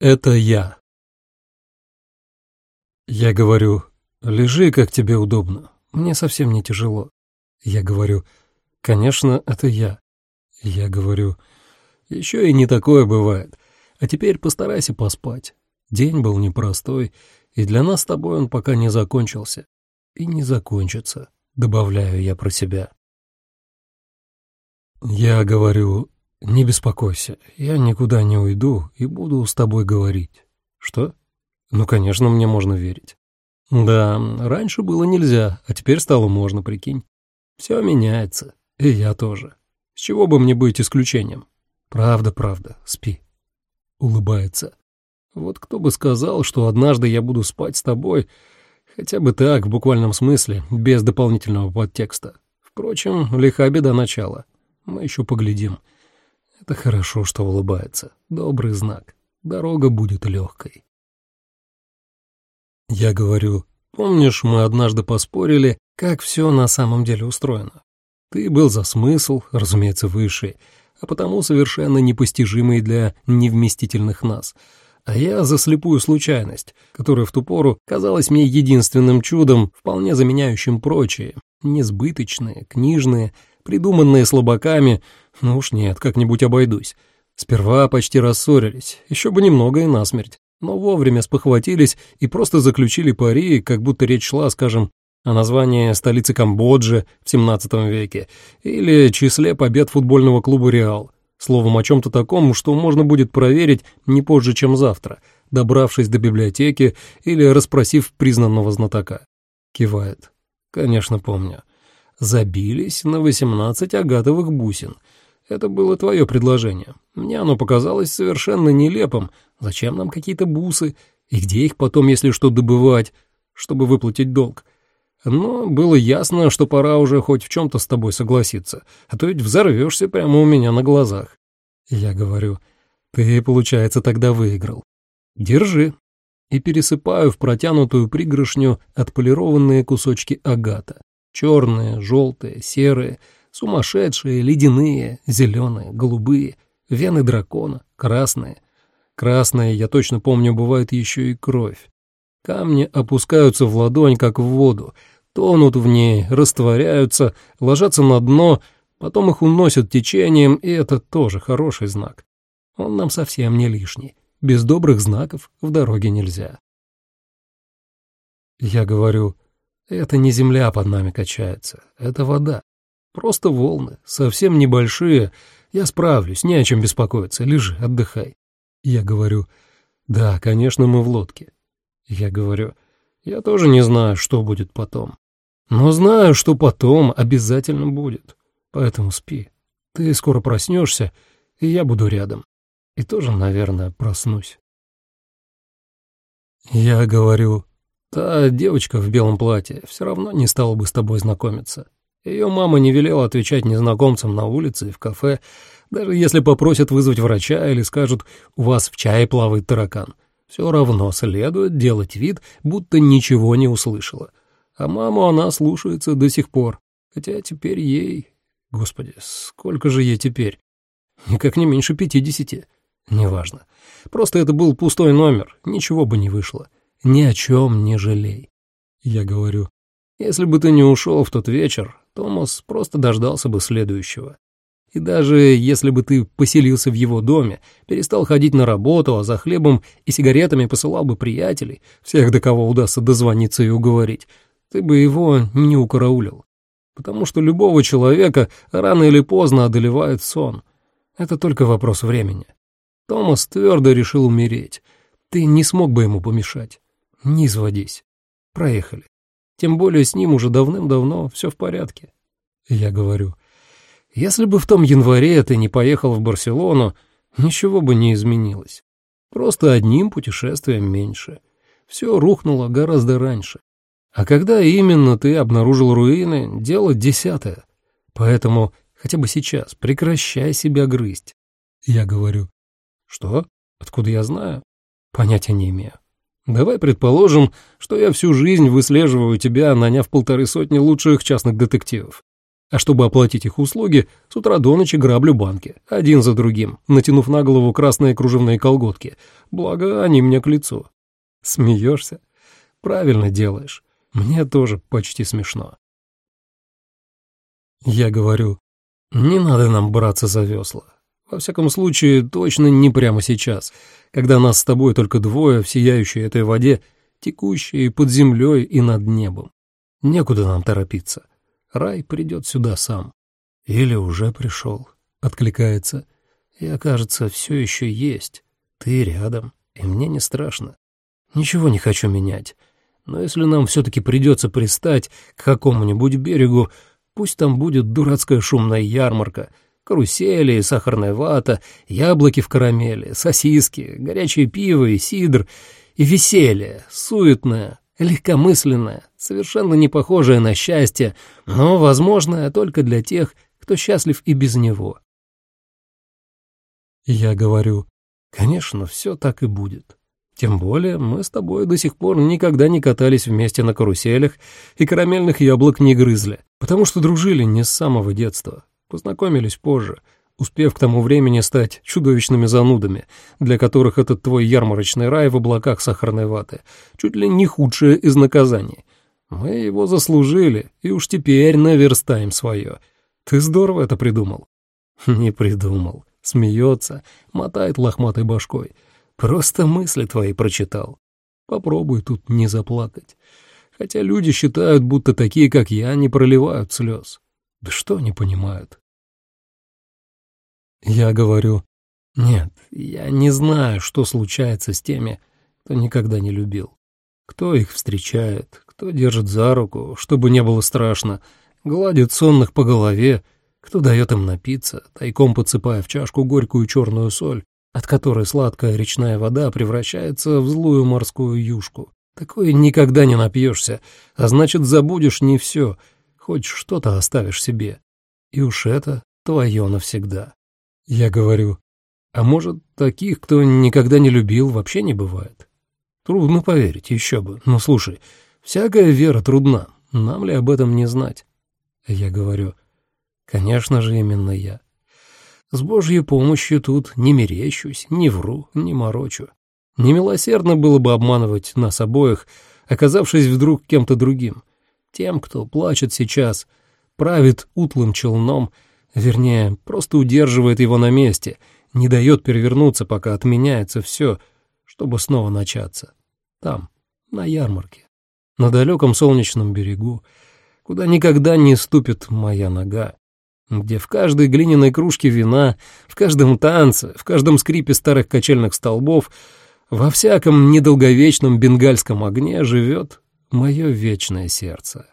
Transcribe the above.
Это я. Я говорю, лежи, как тебе удобно. Мне совсем не тяжело. Я говорю, конечно, это я. Я говорю, еще и не такое бывает. А теперь постарайся поспать. День был непростой, и для нас с тобой он пока не закончился. И не закончится, добавляю я про себя. Я говорю, «Не беспокойся, я никуда не уйду и буду с тобой говорить». «Что?» «Ну, конечно, мне можно верить». «Да, раньше было нельзя, а теперь стало можно, прикинь. Все меняется, и я тоже. С чего бы мне быть исключением?» «Правда, правда, спи». Улыбается. «Вот кто бы сказал, что однажды я буду спать с тобой, хотя бы так, в буквальном смысле, без дополнительного подтекста. Впрочем, лиха беда начала. Мы еще поглядим». Это хорошо, что улыбается. Добрый знак. Дорога будет легкой. Я говорю, помнишь, мы однажды поспорили, как все на самом деле устроено? Ты был за смысл, разумеется, высший, а потому совершенно непостижимый для невместительных нас — а я за слепую случайность, которая в ту пору казалась мне единственным чудом, вполне заменяющим прочие, несбыточные, книжные, придуманные слабаками, ну уж нет, как-нибудь обойдусь. Сперва почти рассорились, еще бы немного и насмерть, но вовремя спохватились и просто заключили пари, как будто речь шла, скажем, о названии столицы Камбоджи в 17 веке или числе побед футбольного клуба «Реал». Словом, о чем-то таком, что можно будет проверить не позже, чем завтра, добравшись до библиотеки или расспросив признанного знатока. Кивает. Конечно, помню. Забились на 18 агатовых бусин — это было твое предложение. Мне оно показалось совершенно нелепым. Зачем нам какие-то бусы? И где их потом, если что, добывать, чтобы выплатить долг? Но было ясно, что пора уже хоть в чем-то с тобой согласиться, а то ведь взорвешься прямо у меня на глазах. Я говорю, ты, получается, тогда выиграл. Держи. И пересыпаю в протянутую пригоршню отполированные кусочки агата. Черные, желтые, серые — Сумасшедшие, ледяные, зеленые, голубые, вены дракона, красные. Красные, я точно помню, бывает еще и кровь. Камни опускаются в ладонь, как в воду, тонут в ней, растворяются, ложатся на дно, потом их уносят течением, и это тоже хороший знак. Он нам совсем не лишний. Без добрых знаков в дороге нельзя. Я говорю, это не земля под нами качается, это вода. Просто волны, совсем небольшие. Я справлюсь, не о чем беспокоиться, лежи, отдыхай. Я говорю, да, конечно, мы в лодке. Я говорю, я тоже не знаю, что будет потом. Но знаю, что потом обязательно будет. Поэтому спи. Ты скоро проснешься, и я буду рядом. И тоже, наверное, проснусь. Я говорю, та девочка в белом платье все равно не стала бы с тобой знакомиться. Ее мама не велела отвечать незнакомцам на улице и в кафе, даже если попросят вызвать врача или скажут «у вас в чае плавает таракан». Все равно следует делать вид, будто ничего не услышала. А маму она слушается до сих пор, хотя теперь ей... Господи, сколько же ей теперь? Никак не меньше пятидесяти. Неважно. Просто это был пустой номер, ничего бы не вышло. Ни о чем не жалей. Я говорю, если бы ты не ушел в тот вечер, Томас просто дождался бы следующего. И даже если бы ты поселился в его доме, перестал ходить на работу, а за хлебом и сигаретами посылал бы приятелей, всех, до кого удастся дозвониться и уговорить, ты бы его не укараулил. Потому что любого человека рано или поздно одолевает сон. Это только вопрос времени. Томас твердо решил умереть. Ты не смог бы ему помешать. Не изводись. Проехали. Тем более с ним уже давным-давно все в порядке. Я говорю, если бы в том январе ты не поехал в Барселону, ничего бы не изменилось. Просто одним путешествием меньше. Все рухнуло гораздо раньше. А когда именно ты обнаружил руины, дело десятое. Поэтому хотя бы сейчас прекращай себя грызть. Я говорю, что? Откуда я знаю? Понятия не имею. Давай предположим, что я всю жизнь выслеживаю тебя, наняв полторы сотни лучших частных детективов. А чтобы оплатить их услуги, с утра до ночи граблю банки, один за другим, натянув на голову красные кружевные колготки, благо они мне к лицу. Смеешься? Правильно делаешь. Мне тоже почти смешно. Я говорю, не надо нам браться за весла. Во всяком случае, точно не прямо сейчас, когда нас с тобой только двое в сияющей этой воде, текущей под землей и над небом. Некуда нам торопиться. Рай придет сюда сам. Или уже пришел, — откликается. и окажется все еще есть. Ты рядом, и мне не страшно. Ничего не хочу менять. Но если нам все-таки придется пристать к какому-нибудь берегу, пусть там будет дурацкая шумная ярмарка — карусели, сахарная вата, яблоки в карамели, сосиски, горячее пиво и сидр, и веселье, суетное, легкомысленное, совершенно не похожее на счастье, но возможное только для тех, кто счастлив и без него. Я говорю, конечно, все так и будет. Тем более мы с тобой до сих пор никогда не катались вместе на каруселях и карамельных яблок не грызли, потому что дружили не с самого детства. Познакомились позже, успев к тому времени стать чудовищными занудами, для которых этот твой ярмарочный рай в облаках сахарной ваты чуть ли не худшее из наказаний. Мы его заслужили, и уж теперь наверстаем свое. Ты здорово это придумал». «Не придумал», — смеется, мотает лохматой башкой. «Просто мысли твои прочитал. Попробуй тут не заплакать. Хотя люди считают, будто такие, как я, не проливают слез. Да что они понимают? Я говорю, нет, я не знаю, что случается с теми, кто никогда не любил. Кто их встречает, кто держит за руку, чтобы не было страшно, гладит сонных по голове, кто дает им напиться, тайком подсыпая в чашку горькую черную соль, от которой сладкая речная вода превращается в злую морскую юшку. Такое никогда не напьешься, а значит, забудешь не все — хоть что-то оставишь себе. И уж это твое навсегда. Я говорю, а может, таких, кто никогда не любил, вообще не бывает? Трудно поверить, еще бы. Но слушай, всякая вера трудна, нам ли об этом не знать? Я говорю, конечно же, именно я. С Божьей помощью тут не мерещусь, не вру, не морочу. Немилосердно было бы обманывать нас обоих, оказавшись вдруг кем-то другим тем, кто плачет сейчас, правит утлым челном, вернее, просто удерживает его на месте, не дает перевернуться, пока отменяется все, чтобы снова начаться. Там, на ярмарке, на далеком солнечном берегу, куда никогда не ступит моя нога, где в каждой глиняной кружке вина, в каждом танце, в каждом скрипе старых качельных столбов, во всяком недолговечном бенгальском огне живет мое вечное сердце.